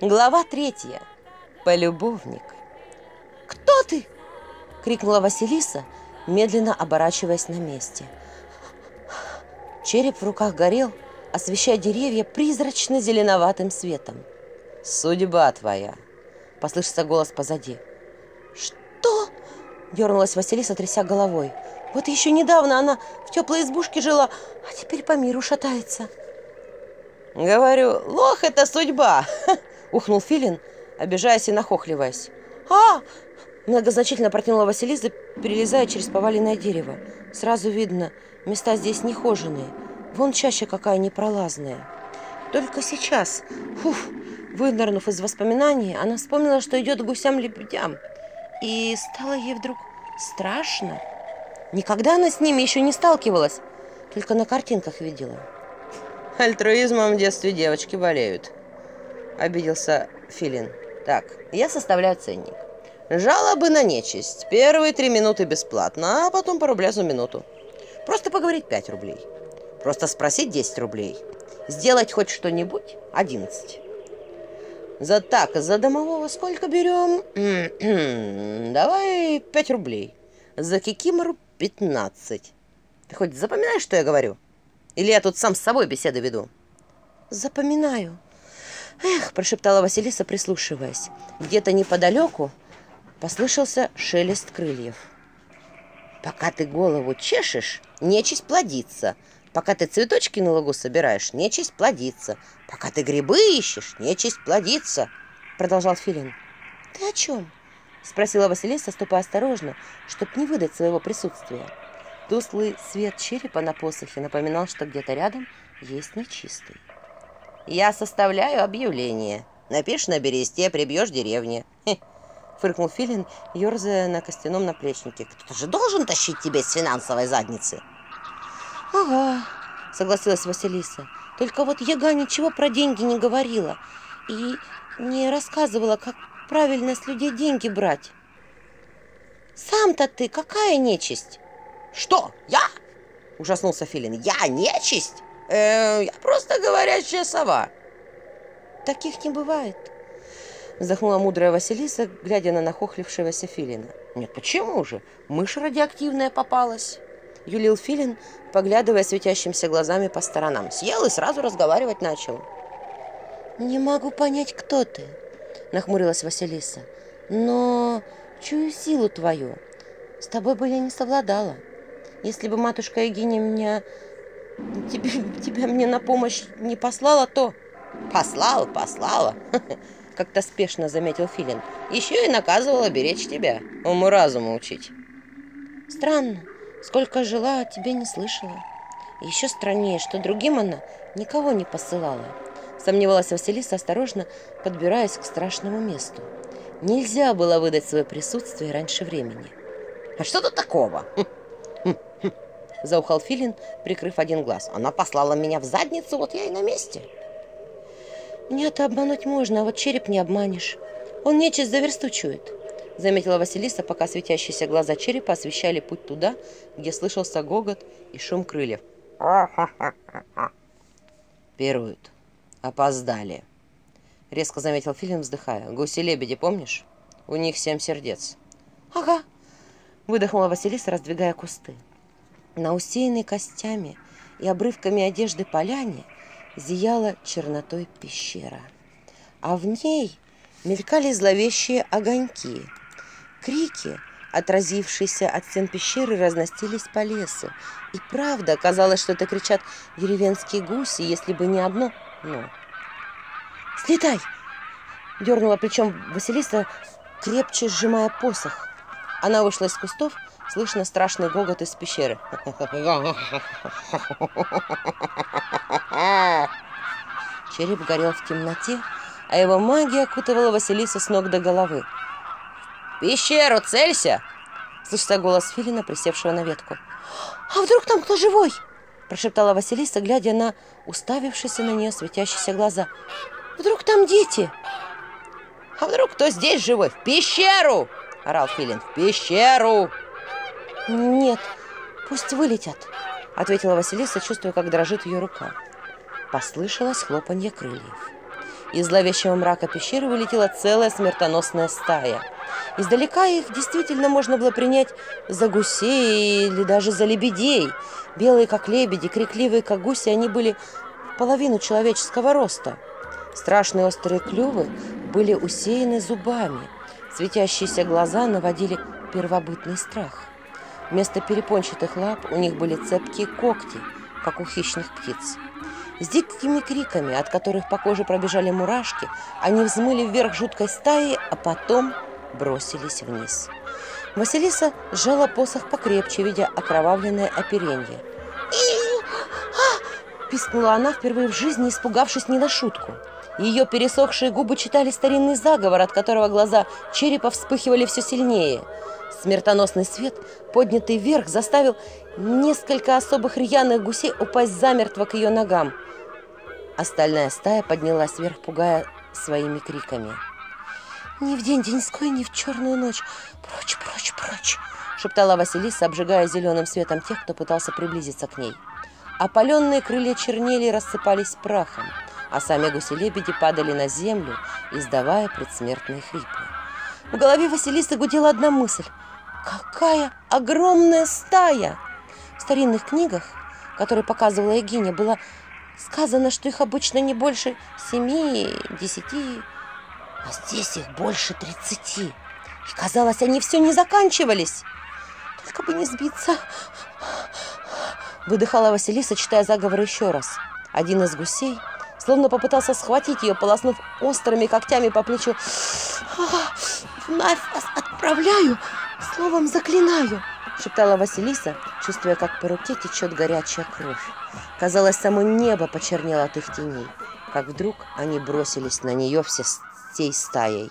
Глава третья. Полюбовник. «Кто ты?» – крикнула Василиса, медленно оборачиваясь на месте. Череп в руках горел, освещая деревья призрачно-зеленоватым светом. «Судьба твоя!» – послышался голос позади. «Что?» – дернулась Василиса, тряся головой. «Вот еще недавно она в теплой избушке жила, а теперь по миру шатается». Говорю, лох это судьба, ухнул Филин, обижаясь и нахохливаясь. А! Многозначительно протянула Василиса, перелезая через поваленное дерево. Сразу видно, места здесь нехоженные. Вон чаще какая непролазная. Только сейчас, фуф, вынырнув из воспоминаний, она вспомнила, что идет к гусям-лебедям. И стало ей вдруг страшно. Никогда она с ними еще не сталкивалась, только на картинках видела. Альтруизмом в детстве девочки болеют. Обиделся Филин. Так, я составляю ценник. Жалобы на нечисть. Первые три минуты бесплатно, а потом по рубля за минуту. Просто поговорить 5 рублей. Просто спросить 10 рублей. Сделать хоть что-нибудь 11. За так, за домового сколько берем? Давай 5 рублей. За кикимору 15. Ты хоть запоминаешь, что я говорю? Или я тут сам с собой беседы веду? Запоминаю. «Эх!» – прошептала Василиса, прислушиваясь. Где-то неподалеку послышался шелест крыльев. «Пока ты голову чешешь, нечисть плодится. Пока ты цветочки на лугу собираешь, нечисть плодится. Пока ты грибы ищешь, нечисть плодится», – продолжал Филин. «Ты о чем?» – спросила Василиса, ступая осторожно, чтоб не выдать своего присутствия. Тусклый свет черепа на посохе напоминал, что где-то рядом есть нечистый. Я составляю объявление. Напишешь на бересте, прибьешь деревне. Хе. Фыркнул Филин, ерзая на костяном наплечнике. Кто-то же должен тащить тебя с финансовой задницы. Ага, согласилась Василиса. Только вот Яга ничего про деньги не говорила и не рассказывала, как правильно с людей деньги брать. Что? Я? Ужаснулся Филин. Я нечисть? Э, я просто говорящая сова. Таких не бывает. Вздохнула мудрая Василиса, глядя на нахохлившегося Филина. Нет, почему же? Мышь радиоактивная попалась. Юлил Филин, поглядывая светящимися глазами по сторонам. Съел и сразу разговаривать начал. «Не могу понять, кто ты», — нахмурилась Василиса. «Но чую силу твою. С тобой бы я не совладала». Если бы матушка Егиня меня... Тебе, тебя мне на помощь не послала, то... Послала, послала, как-то спешно заметил Филин. Еще и наказывала беречь тебя, уму разуму учить. Странно, сколько жила, а тебя не слышала. Еще страннее, что другим она никого не посылала. Сомневалась Василиса, осторожно подбираясь к страшному месту. Нельзя было выдать свое присутствие раньше времени. «А что тут такого?» заухал Филин, прикрыв один глаз. Она послала меня в задницу, вот я и на месте. Меня-то обмануть можно, а вот череп не обманешь. Он нечисть за версту чует, заметила Василиса, пока светящиеся глаза черепа освещали путь туда, где слышался гогот и шум крыльев. Пируют. Опоздали. Резко заметил Филин, вздыхая. Гуси-лебеди, помнишь? У них семь сердец. Ага. Выдохнула Василиса, раздвигая кусты. На усеянной костями и обрывками одежды поляне зияла чернотой пещера, а в ней мелькали зловещие огоньки. Крики, отразившиеся от стен пещеры, разностились по лесу. И правда, казалось, что это кричат деревенские гуси, если бы не одно «но». «Слетай!» — дернула плечом Василиса, крепче сжимая посох. Она вышла из кустов Слышно страшный гогот из пещеры. Череп горел в темноте, а его магия окутывала Василиса с ног до головы. пещеру целься!» Слышится голос Филина, присевшего на ветку. «А вдруг там кто живой?» Прошептала Василиса, глядя на уставившиеся на нее светящиеся глаза. «Вдруг там дети?» «А вдруг кто здесь живой? В пещеру!» Орал Филин. «В пещеру!» «Нет, пусть вылетят», — ответила Василиса, чувствуя, как дрожит ее рука. Послышалось хлопанье крыльев. Из зловещего мрака пещеры вылетела целая смертоносная стая. Издалека их действительно можно было принять за гусей или даже за лебедей. Белые, как лебеди, крикливые, как гуси, они были в половину человеческого роста. Страшные острые клювы были усеяны зубами. Светящиеся глаза наводили первобытный страх – Вместо перепончатых лап у них были цепкие когти, как у хищных птиц. С дикими криками, от которых по коже пробежали мурашки, они взмыли вверх жуткой стаи, а потом бросились вниз. Василиса сжала посох покрепче, видя окровавленное оперенье. «И...» а!» – пискнула она впервые в жизни, испугавшись не на шутку – Ее пересохшие губы читали старинный заговор, от которого глаза черепа вспыхивали все сильнее. Смертоносный свет, поднятый вверх, заставил несколько особых рьяных гусей упасть замертво к ее ногам. Остальная стая поднялась вверх, пугая своими криками. «Ни в день деньской, ни в черную ночь! Прочь, прочь, прочь!» шептала Василиса, обжигая зеленым светом тех, кто пытался приблизиться к ней. Опаленные крылья а сами гуси-лебеди падали на землю, издавая предсмертные хрипы. В голове Василиса гудела одна мысль. Какая огромная стая! В старинных книгах, которые показывала Егиня, было сказано, что их обычно не больше семи, десяти, а здесь их больше тридцати. И казалось, они все не заканчивались. Только бы не сбиться. Выдыхала Василиса, читая заговор еще раз. Один из гусей – словно попытался схватить ее, полоснув острыми когтями по плечу. «Вновь вас отправляю, словом заклинаю!» шептала Василиса, чувствуя, как по руке течет горячая кровь. Казалось, само небо почернело от их теней, как вдруг они бросились на нее все всей стаей.